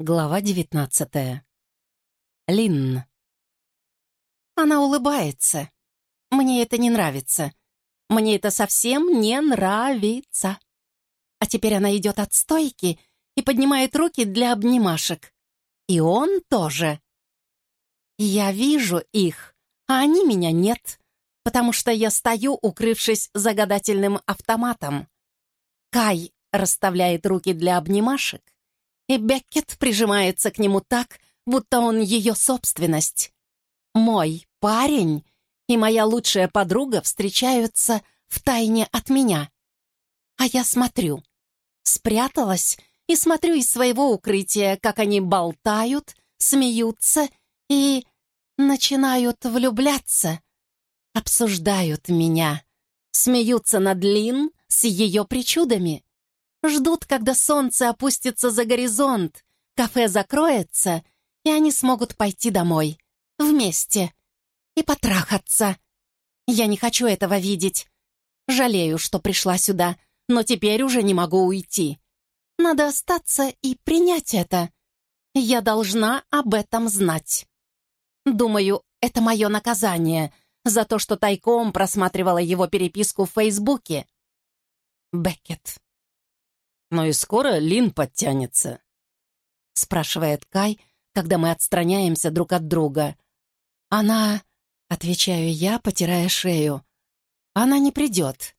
Глава девятнадцатая. Линн. Она улыбается. Мне это не нравится. Мне это совсем не нравится. А теперь она идет от стойки и поднимает руки для обнимашек. И он тоже. Я вижу их, а они меня нет, потому что я стою, укрывшись загадательным автоматом. Кай расставляет руки для обнимашек, и Беккет прижимается к нему так, будто он ее собственность. Мой парень и моя лучшая подруга встречаются в тайне от меня. А я смотрю. Спряталась и смотрю из своего укрытия, как они болтают, смеются и начинают влюбляться. Обсуждают меня. Смеются над Лин с ее причудами. Ждут, когда солнце опустится за горизонт, кафе закроется, и они смогут пойти домой. Вместе. И потрахаться. Я не хочу этого видеть. Жалею, что пришла сюда, но теперь уже не могу уйти. Надо остаться и принять это. Я должна об этом знать. Думаю, это мое наказание за то, что тайком просматривала его переписку в Фейсбуке. Беккет. «Но и скоро Лин подтянется», — спрашивает Кай, когда мы отстраняемся друг от друга. «Она...» — отвечаю я, потирая шею. «Она не придет».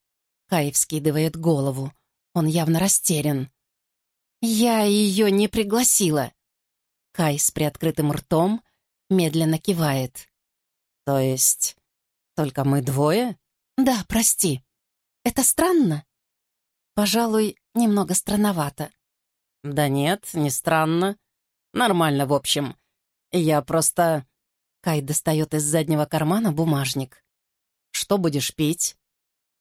Кай вскидывает голову. Он явно растерян. «Я ее не пригласила». Кай с приоткрытым ртом медленно кивает. «То есть только мы двое?» «Да, прости. Это странно?» «Пожалуй, немного странновато». «Да нет, не странно. Нормально, в общем. Я просто...» Кай достает из заднего кармана бумажник. «Что будешь пить?»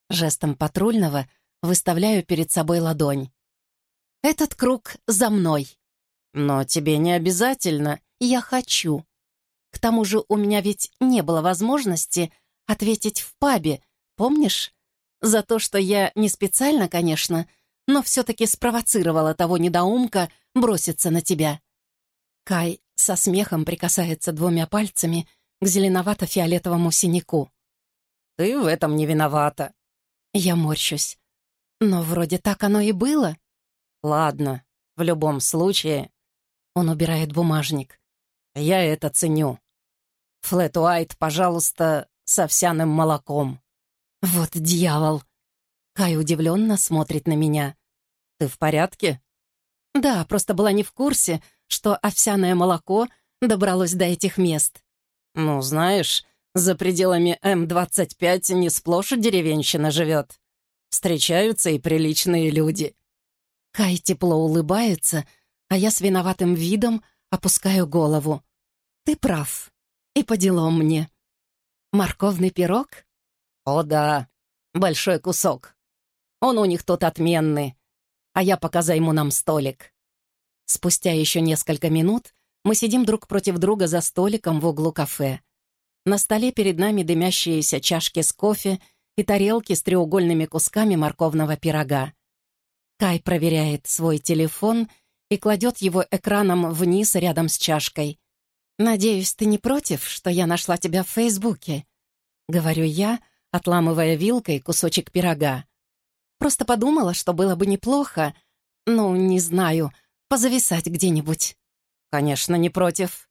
Жестом патрульного выставляю перед собой ладонь. «Этот круг за мной». «Но тебе не обязательно». «Я хочу. К тому же у меня ведь не было возможности ответить в пабе, помнишь? За то, что я не специально, конечно, но все-таки спровоцировала того недоумка броситься на тебя. Кай со смехом прикасается двумя пальцами к зеленовато-фиолетовому синяку. «Ты в этом не виновата». Я морщусь. Но вроде так оно и было. «Ладно, в любом случае...» Он убирает бумажник. «Я это ценю. Флэт Уайт, пожалуйста, с овсяным молоком». «Вот дьявол!» Кай удивленно смотрит на меня. «Ты в порядке?» «Да, просто была не в курсе, что овсяное молоко добралось до этих мест». «Ну, знаешь, за пределами М-25 не сплошь деревенщина живет. Встречаются и приличные люди». Кай тепло улыбается, а я с виноватым видом опускаю голову. «Ты прав. И по делам мне. Морковный пирог?» «О да, большой кусок. Он у них тот отменный. А я пока займу нам столик». Спустя еще несколько минут мы сидим друг против друга за столиком в углу кафе. На столе перед нами дымящиеся чашки с кофе и тарелки с треугольными кусками морковного пирога. Кай проверяет свой телефон и кладет его экраном вниз рядом с чашкой. «Надеюсь, ты не против, что я нашла тебя в Фейсбуке?» — говорю я, отламывая вилкой кусочек пирога. Просто подумала, что было бы неплохо, ну, не знаю, позависать где-нибудь. «Конечно, не против».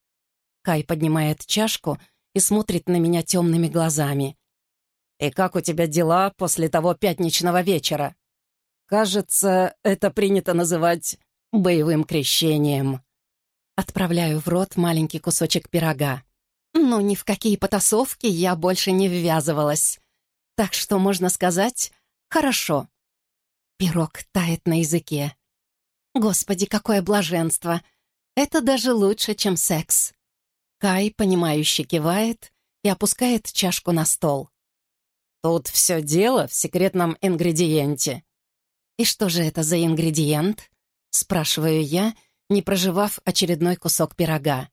Кай поднимает чашку и смотрит на меня темными глазами. «И как у тебя дела после того пятничного вечера? Кажется, это принято называть боевым крещением». Отправляю в рот маленький кусочек пирога. Ну, ни в какие потасовки я больше не ввязывалась. Так что, можно сказать, хорошо. Пирог тает на языке. Господи, какое блаженство! Это даже лучше, чем секс. Кай, понимающе кивает и опускает чашку на стол. Тут все дело в секретном ингредиенте. И что же это за ингредиент? Спрашиваю я, не проживав очередной кусок пирога.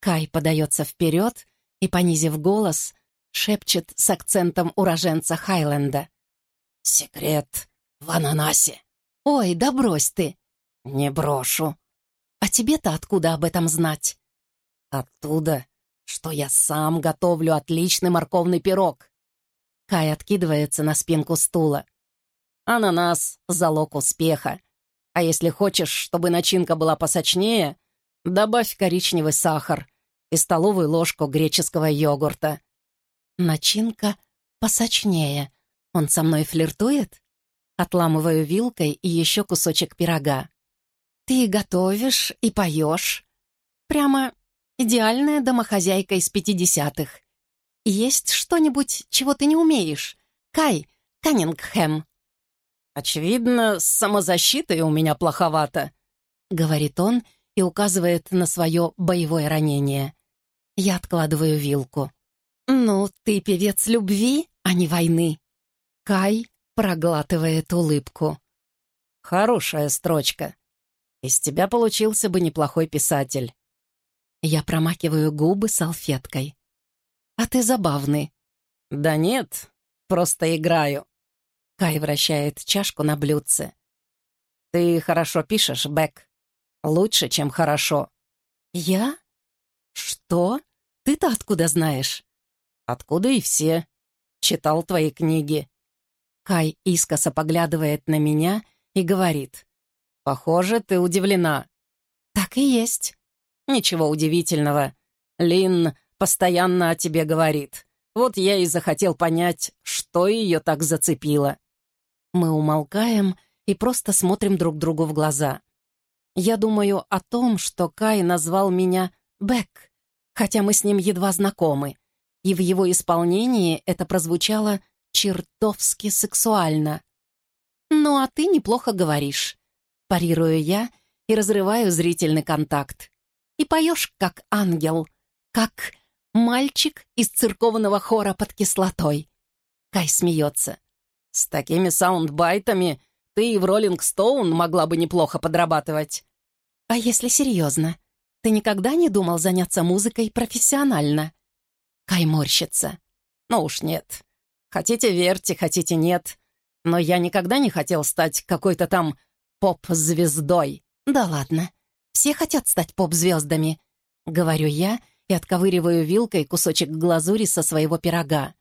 Кай подается вперед и, понизив голос, шепчет с акцентом уроженца Хайленда. «Секрет в ананасе». «Ой, да брось ты!» «Не брошу». А тебе-то откуда об этом знать? Оттуда, что я сам готовлю отличный морковный пирог. Кай откидывается на спинку стула. Ананас — залог успеха. А если хочешь, чтобы начинка была посочнее, добавь коричневый сахар и столовую ложку греческого йогурта. Начинка посочнее. Он со мной флиртует? Отламываю вилкой и еще кусочек пирога. Ты готовишь и поешь. Прямо идеальная домохозяйка из пятидесятых. Есть что-нибудь, чего ты не умеешь? Кай, Каннингхэм. «Очевидно, с самозащитой у меня плоховато», — говорит он и указывает на свое боевое ранение. Я откладываю вилку. «Ну, ты певец любви, а не войны». Кай проглатывает улыбку. «Хорошая строчка. Из тебя получился бы неплохой писатель». Я промакиваю губы салфеткой. «А ты забавный». «Да нет, просто играю». Кай вращает чашку на блюдце. «Ты хорошо пишешь, Бэк. Лучше, чем хорошо». «Я? Что? Ты-то откуда знаешь?» «Откуда и все. Читал твои книги». Кай искоса поглядывает на меня и говорит. «Похоже, ты удивлена». «Так и есть». «Ничего удивительного. Лин постоянно о тебе говорит. Вот я и захотел понять, что ее так зацепило». Мы умолкаем и просто смотрим друг другу в глаза. Я думаю о том, что Кай назвал меня Бек, хотя мы с ним едва знакомы, и в его исполнении это прозвучало чертовски сексуально. «Ну, а ты неплохо говоришь», — парирую я и разрываю зрительный контакт. «И поешь, как ангел, как мальчик из церковного хора под кислотой». Кай смеется. С такими саундбайтами ты и в «Роллинг Стоун» могла бы неплохо подрабатывать. А если серьезно, ты никогда не думал заняться музыкой профессионально? Кай морщится. Ну уж нет. Хотите верьте, хотите нет. Но я никогда не хотел стать какой-то там поп-звездой. Да ладно. Все хотят стать поп-звездами. Говорю я и отковыриваю вилкой кусочек глазури со своего пирога.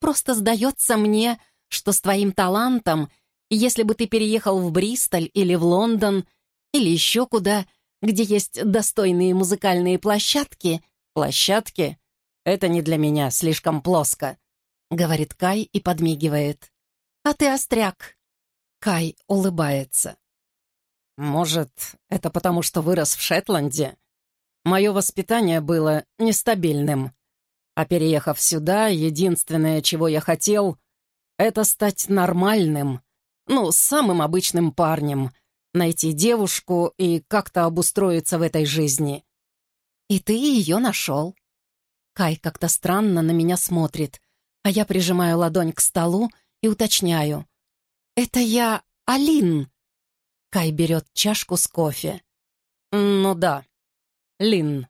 Просто сдается мне, что с твоим талантом, если бы ты переехал в Бристоль или в Лондон, или еще куда, где есть достойные музыкальные площадки... Площадки? Это не для меня, слишком плоско, — говорит Кай и подмигивает. А ты остряк. Кай улыбается. Может, это потому, что вырос в Шетланде? Мое воспитание было нестабильным. А переехав сюда, единственное, чего я хотел — это стать нормальным, ну, самым обычным парнем, найти девушку и как-то обустроиться в этой жизни. И ты ее нашел. Кай как-то странно на меня смотрит, а я прижимаю ладонь к столу и уточняю. «Это я Алин». Кай берет чашку с кофе. «Ну да, Лин.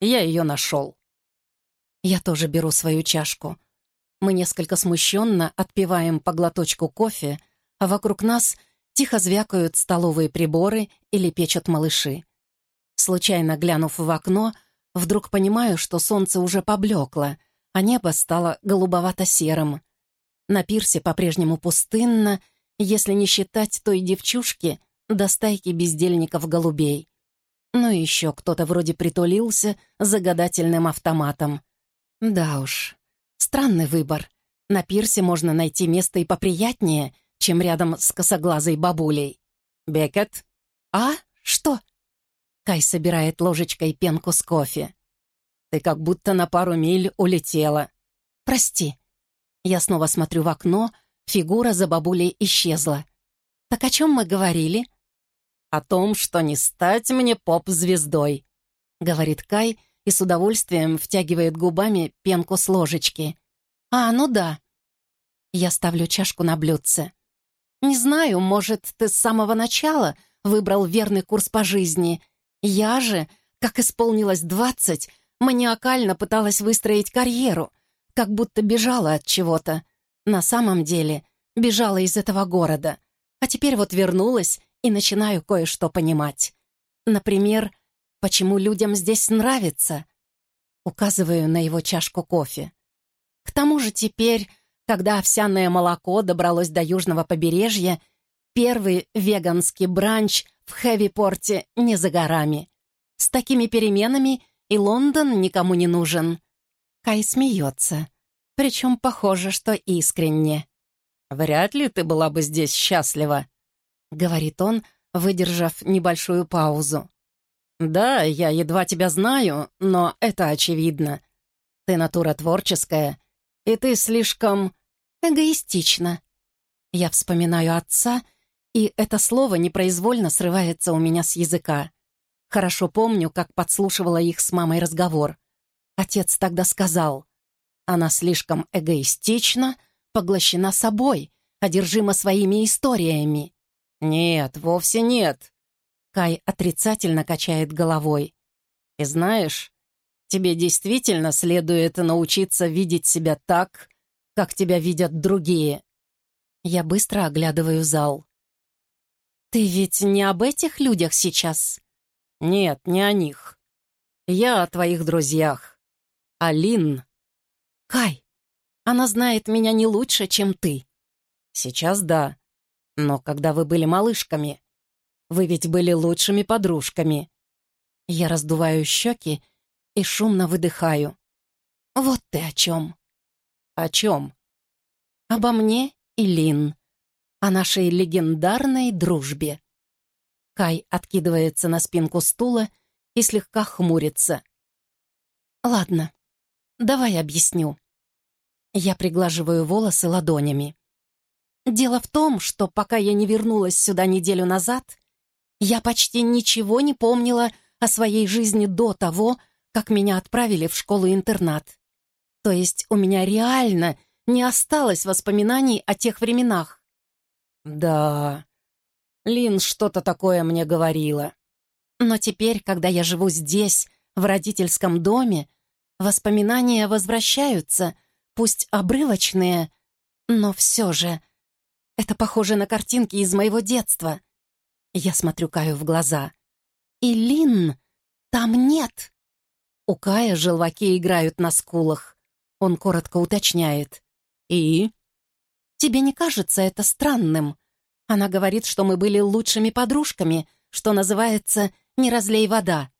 Я ее нашел». Я тоже беру свою чашку. Мы несколько смущенно отпиваем по глоточку кофе, а вокруг нас тихо звякают столовые приборы или печат малыши. Случайно глянув в окно, вдруг понимаю, что солнце уже поблекло, а небо стало голубовато-серым. На пирсе по-прежнему пустынно, если не считать той девчушки до стайки бездельников-голубей. Ну и еще кто-то вроде притулился за гадательным автоматом. Да уж, Странный выбор. На пирсе можно найти место и поприятнее, чем рядом с косоглазой бабулей. «Бекет?» «А? Что?» Кай собирает ложечкой пенку с кофе. «Ты как будто на пару миль улетела». «Прости». Я снова смотрю в окно, фигура за бабулей исчезла. «Так о чем мы говорили?» «О том, что не стать мне поп-звездой», — говорит Кай, и с удовольствием втягивает губами пенку с ложечки. «А, ну да». Я ставлю чашку на блюдце. «Не знаю, может, ты с самого начала выбрал верный курс по жизни. Я же, как исполнилось двадцать, маниакально пыталась выстроить карьеру, как будто бежала от чего-то. На самом деле, бежала из этого города. А теперь вот вернулась и начинаю кое-что понимать. Например, почему людям здесь нравится. Указываю на его чашку кофе. К тому же теперь, когда овсяное молоко добралось до южного побережья, первый веганский бранч в Хэви-порте не за горами. С такими переменами и Лондон никому не нужен. Кай смеется. Причем похоже, что искренне. «Вряд ли ты была бы здесь счастлива», — говорит он, выдержав небольшую паузу. «Да, я едва тебя знаю, но это очевидно. Ты натура творческая, и ты слишком эгоистична. Я вспоминаю отца, и это слово непроизвольно срывается у меня с языка. Хорошо помню, как подслушивала их с мамой разговор. Отец тогда сказал, она слишком эгоистична, поглощена собой, одержима своими историями. «Нет, вовсе нет», Кай отрицательно качает головой. «И знаешь, тебе действительно следует научиться видеть себя так, как тебя видят другие». Я быстро оглядываю зал. «Ты ведь не об этих людях сейчас?» «Нет, не о них. Я о твоих друзьях. Алин». «Кай, она знает меня не лучше, чем ты». «Сейчас да. Но когда вы были малышками, вы ведь были лучшими подружками». Я раздуваю щеки и шумно выдыхаю. «Вот ты о чем». «О чем?» «Обо мне и Лин. О нашей легендарной дружбе». Кай откидывается на спинку стула и слегка хмурится. «Ладно, давай объясню». Я приглаживаю волосы ладонями. Дело в том, что пока я не вернулась сюда неделю назад, я почти ничего не помнила о своей жизни до того, как меня отправили в школу-интернат. То есть у меня реально не осталось воспоминаний о тех временах. Да, Лин что-то такое мне говорила. Но теперь, когда я живу здесь, в родительском доме, воспоминания возвращаются, пусть обрывочные, но все же. Это похоже на картинки из моего детства. Я смотрю Каю в глаза. И Лин там нет. У Кая желваки играют на скулах. Он коротко уточняет. «И?» «Тебе не кажется это странным?» Она говорит, что мы были лучшими подружками, что называется «не разлей вода».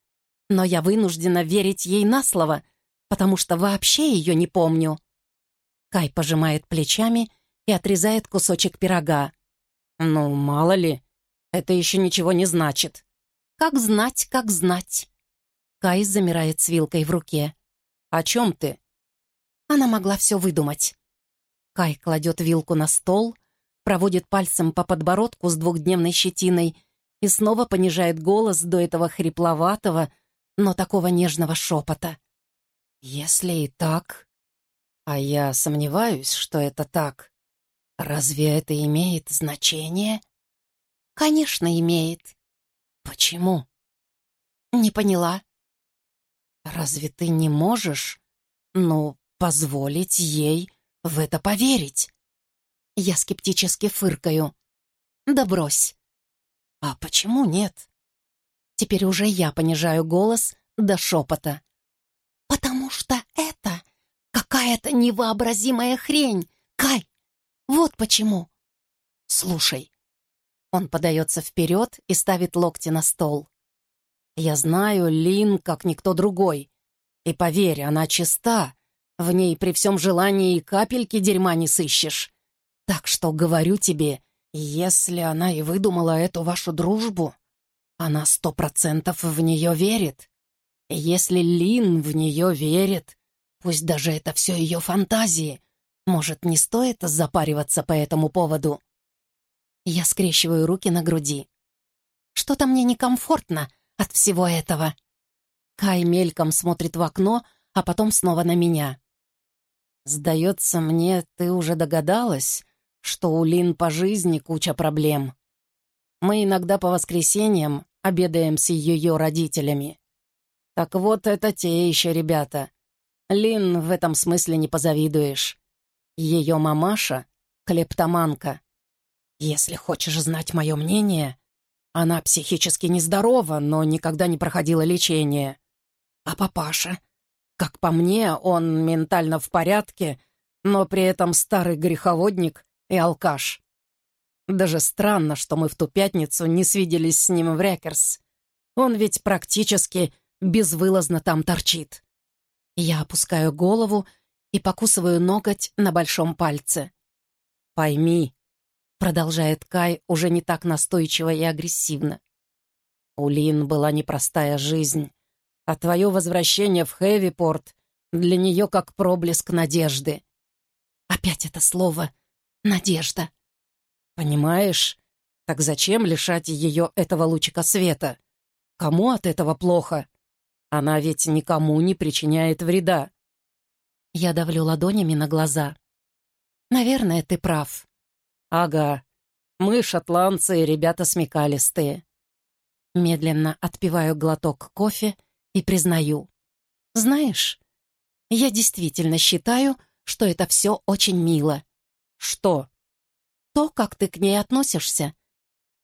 Но я вынуждена верить ей на слово, потому что вообще ее не помню. Кай пожимает плечами и отрезает кусочек пирога. «Ну, мало ли, это еще ничего не значит. Как знать, как знать. Кай замирает с вилкой в руке. О чем ты? Она могла все выдумать. Кай кладет вилку на стол, проводит пальцем по подбородку с двухдневной щетиной и снова понижает голос до этого хрипловатого, но такого нежного шепота. «Если и так...» «А я сомневаюсь, что это так. Разве это имеет значение?» «Конечно, имеет». «Почему?» «Не поняла». «Разве ты не можешь, ну, позволить ей в это поверить?» Я скептически фыркаю. «Да брось». «А почему нет?» Теперь уже я понижаю голос до шепота. «Потому что это какая-то невообразимая хрень, Кай! Вот почему!» «Слушай, он подается вперед и ставит локти на стол. «Я знаю Лин, как никто другой. И поверь, она чиста. В ней при всем желании и капельки дерьма не сыщешь. Так что говорю тебе, если она и выдумала эту вашу дружбу, она сто процентов в нее верит. Если Лин в нее верит, пусть даже это все ее фантазии, может, не стоит запариваться по этому поводу?» Я скрещиваю руки на груди. Что-то мне некомфортно от всего этого. Кай мельком смотрит в окно, а потом снова на меня. «Сдается мне, ты уже догадалась, что у Лин по жизни куча проблем. Мы иногда по воскресеньям обедаем с ее родителями. Так вот, это те еще ребята. Лин в этом смысле не позавидуешь. Ее мамаша — клептоманка. Если хочешь знать мое мнение, Она психически нездорова, но никогда не проходила лечение. А папаша? Как по мне, он ментально в порядке, но при этом старый греховодник и алкаш. Даже странно, что мы в ту пятницу не свиделись с ним в Рекерс. Он ведь практически безвылазно там торчит. Я опускаю голову и покусываю ноготь на большом пальце. «Пойми», — продолжает Кай уже не так настойчиво и агрессивно. «У Лин была непростая жизнь, а твое возвращение в Хэвипорт для нее как проблеск надежды». Опять это слово «надежда». «Понимаешь? Так зачем лишать ее этого лучика света? Кому от этого плохо?» Она ведь никому не причиняет вреда. Я давлю ладонями на глаза. Наверное, ты прав. Ага. Мы, шотландцы, ребята смекалистые. Медленно отпиваю глоток кофе и признаю. Знаешь, я действительно считаю, что это все очень мило. Что? То, как ты к ней относишься.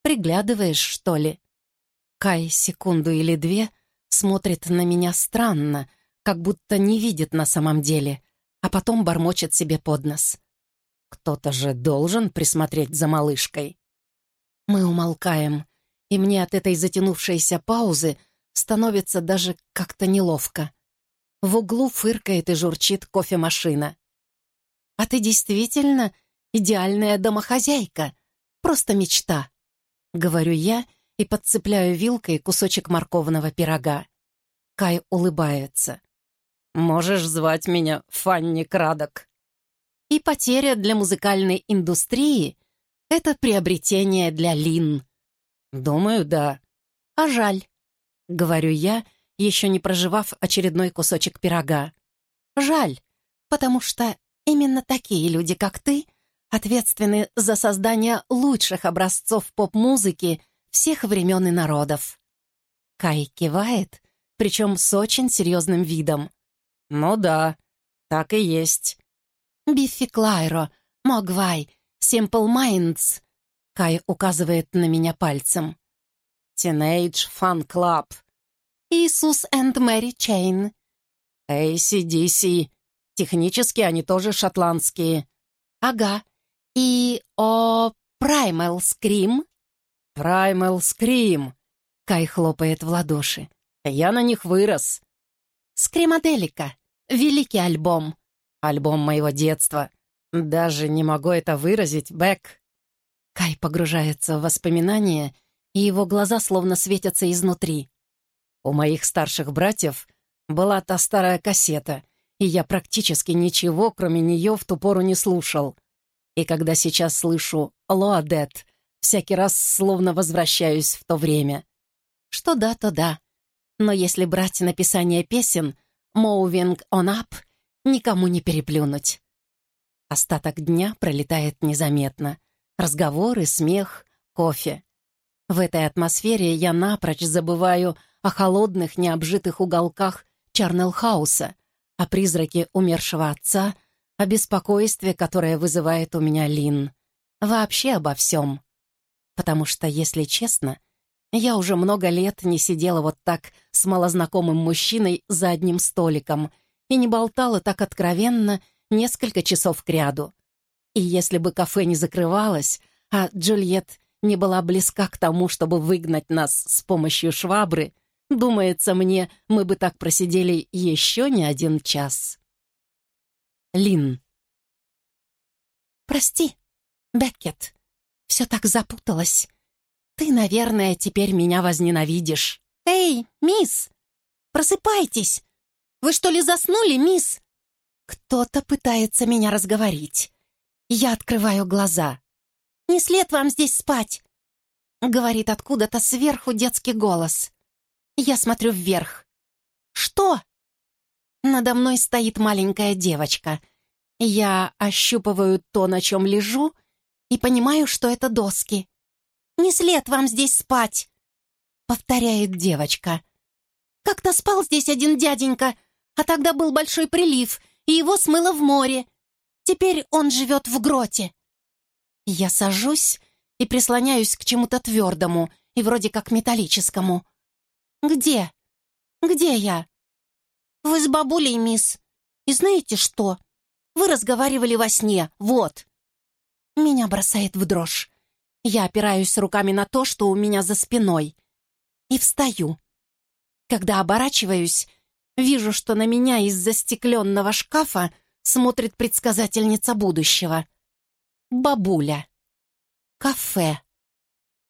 Приглядываешь, что ли? Кай секунду или две — смотрит на меня странно, как будто не видит на самом деле, а потом бормочет себе под нос. Кто-то же должен присмотреть за малышкой. Мы умолкаем, и мне от этой затянувшейся паузы становится даже как-то неловко. В углу фыркает и журчит кофемашина. «А ты действительно идеальная домохозяйка, просто мечта», — говорю я и подцепляю вилкой кусочек морковного пирога. Кай улыбается. «Можешь звать меня Фанни Крадок». И потеря для музыкальной индустрии — это приобретение для Лин. Думаю, да. А жаль, — говорю я, еще не проживав очередной кусочек пирога. Жаль, потому что именно такие люди, как ты, ответственны за создание лучших образцов поп-музыки всех времен и народов. Кай кивает, причем с очень серьезным видом. «Ну да, так и есть». «Biffy Clyro, Mogwai, Simple Minds», Кай указывает на меня пальцем. «Teenage Fanclub», «Jesus and Mary Chain», «AC/DC», технически они тоже шотландские. «Ага, и о Primal Scream?» «Primal Scream», Кай хлопает в ладоши. Я на них вырос. Скримаделика. Великий альбом. Альбом моего детства. Даже не могу это выразить, Бэк. Кай погружается в воспоминания, и его глаза словно светятся изнутри. У моих старших братьев была та старая кассета, и я практически ничего, кроме нее, в ту пору не слушал. И когда сейчас слышу «Лоадет», всякий раз словно возвращаюсь в то время. Что да, то да. Но если брать написание песен, «Moving on up» никому не переплюнуть. Остаток дня пролетает незаметно. Разговоры, смех, кофе. В этой атмосфере я напрочь забываю о холодных, необжитых уголках Чарнелхауса, о призраке умершего отца, о беспокойстве, которое вызывает у меня Лин. Вообще обо всем. Потому что, если честно, я уже много лет не сидела вот так с малознакомым мужчиной за одним столиком и не болтала так откровенно несколько часов кряду. И если бы кафе не закрывалось, а Джульет не была близка к тому, чтобы выгнать нас с помощью швабры, думается мне, мы бы так просидели еще не один час. Лин. «Прости, Беккет, все так запуталось. Ты, наверное, теперь меня возненавидишь. Эй, мисс! Просыпайтесь! Вы что ли заснули, мисс? Кто-то пытается меня разговорить. Я открываю глаза. «Не след вам здесь спать!» Говорит откуда-то сверху детский голос. Я смотрю вверх. «Что?» Надо мной стоит маленькая девочка. Я ощупываю то, на чем лежу, и понимаю, что это доски. Не след вам здесь спать!» Повторяет девочка. «Как-то спал здесь один дяденька, а тогда был большой прилив, и его смыло в море. Теперь он живет в гроте». Я сажусь и прислоняюсь к чему-то твердому, и вроде как металлическому. «Где? Где я?» «Вы с бабулей, мисс. И знаете что? Вы разговаривали во сне, вот». Меня бросает в дрожь. Я опираюсь руками на то, что у меня за спиной. И встаю. Когда оборачиваюсь, вижу, что на меня из застекленного шкафа смотрит предсказательница будущего. Бабуля. Кафе.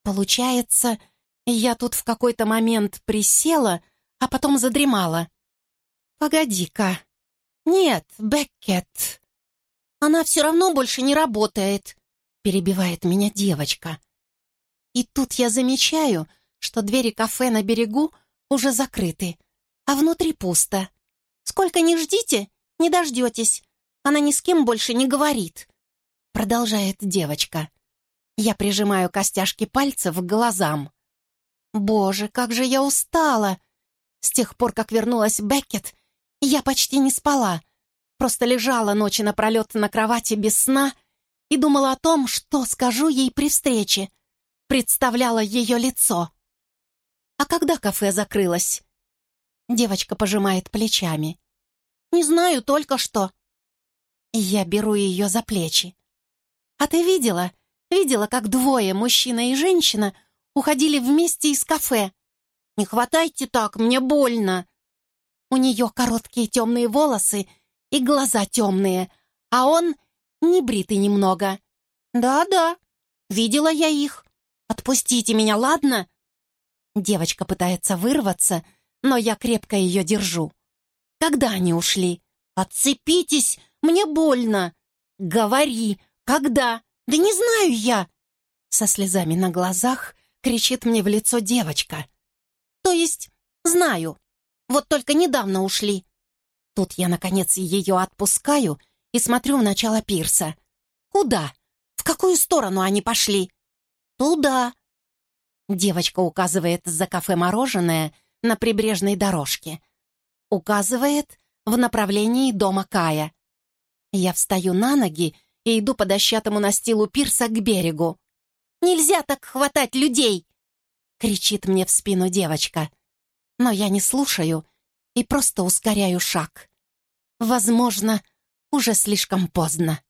Получается, я тут в какой-то момент присела, а потом задремала. Погоди-ка. Нет, Беккет. Она все равно больше не работает, перебивает меня девочка. И тут я замечаю, что двери кафе на берегу уже закрыты, а внутри пусто. Сколько не ждите, не дождетесь. Она ни с кем больше не говорит. Продолжает девочка. Я прижимаю костяшки пальцев к глазам. Боже, как же я устала! С тех пор, как вернулась Беккет, я почти не спала. Просто лежала ночи напролет на кровати без сна и думала о том, что скажу ей при встрече. Представляла ее лицо. «А когда кафе закрылось?» Девочка пожимает плечами. «Не знаю, только что». Я беру ее за плечи. «А ты видела, Видела, как двое, мужчина и женщина, уходили вместе из кафе. «Не хватайте так, мне больно!» У нее короткие темные волосы и глаза темные, а он не бритый немного. «Да-да, видела я их. Отпустите меня, ладно?» Девочка пытается вырваться, но я крепко ее держу. «Когда они ушли?» «Отцепитесь, мне больно!» «Говори, когда?» «Да не знаю я!» Со слезами на глазах кричит мне в лицо девочка. «То есть, знаю. Вот только недавно ушли». Тут я, наконец, ее отпускаю и смотрю в начало пирса. «Куда? В какую сторону они пошли?» «Туда». Девочка указывает за кафе «Мороженое» на прибрежной дорожке. Указывает в направлении дома Кая. Я встаю на ноги и иду по дощатому настилу пирса к берегу. «Нельзя так хватать людей!» — кричит мне в спину девочка. Но я не слушаю и просто ускоряю шаг. Возможно, уже слишком поздно.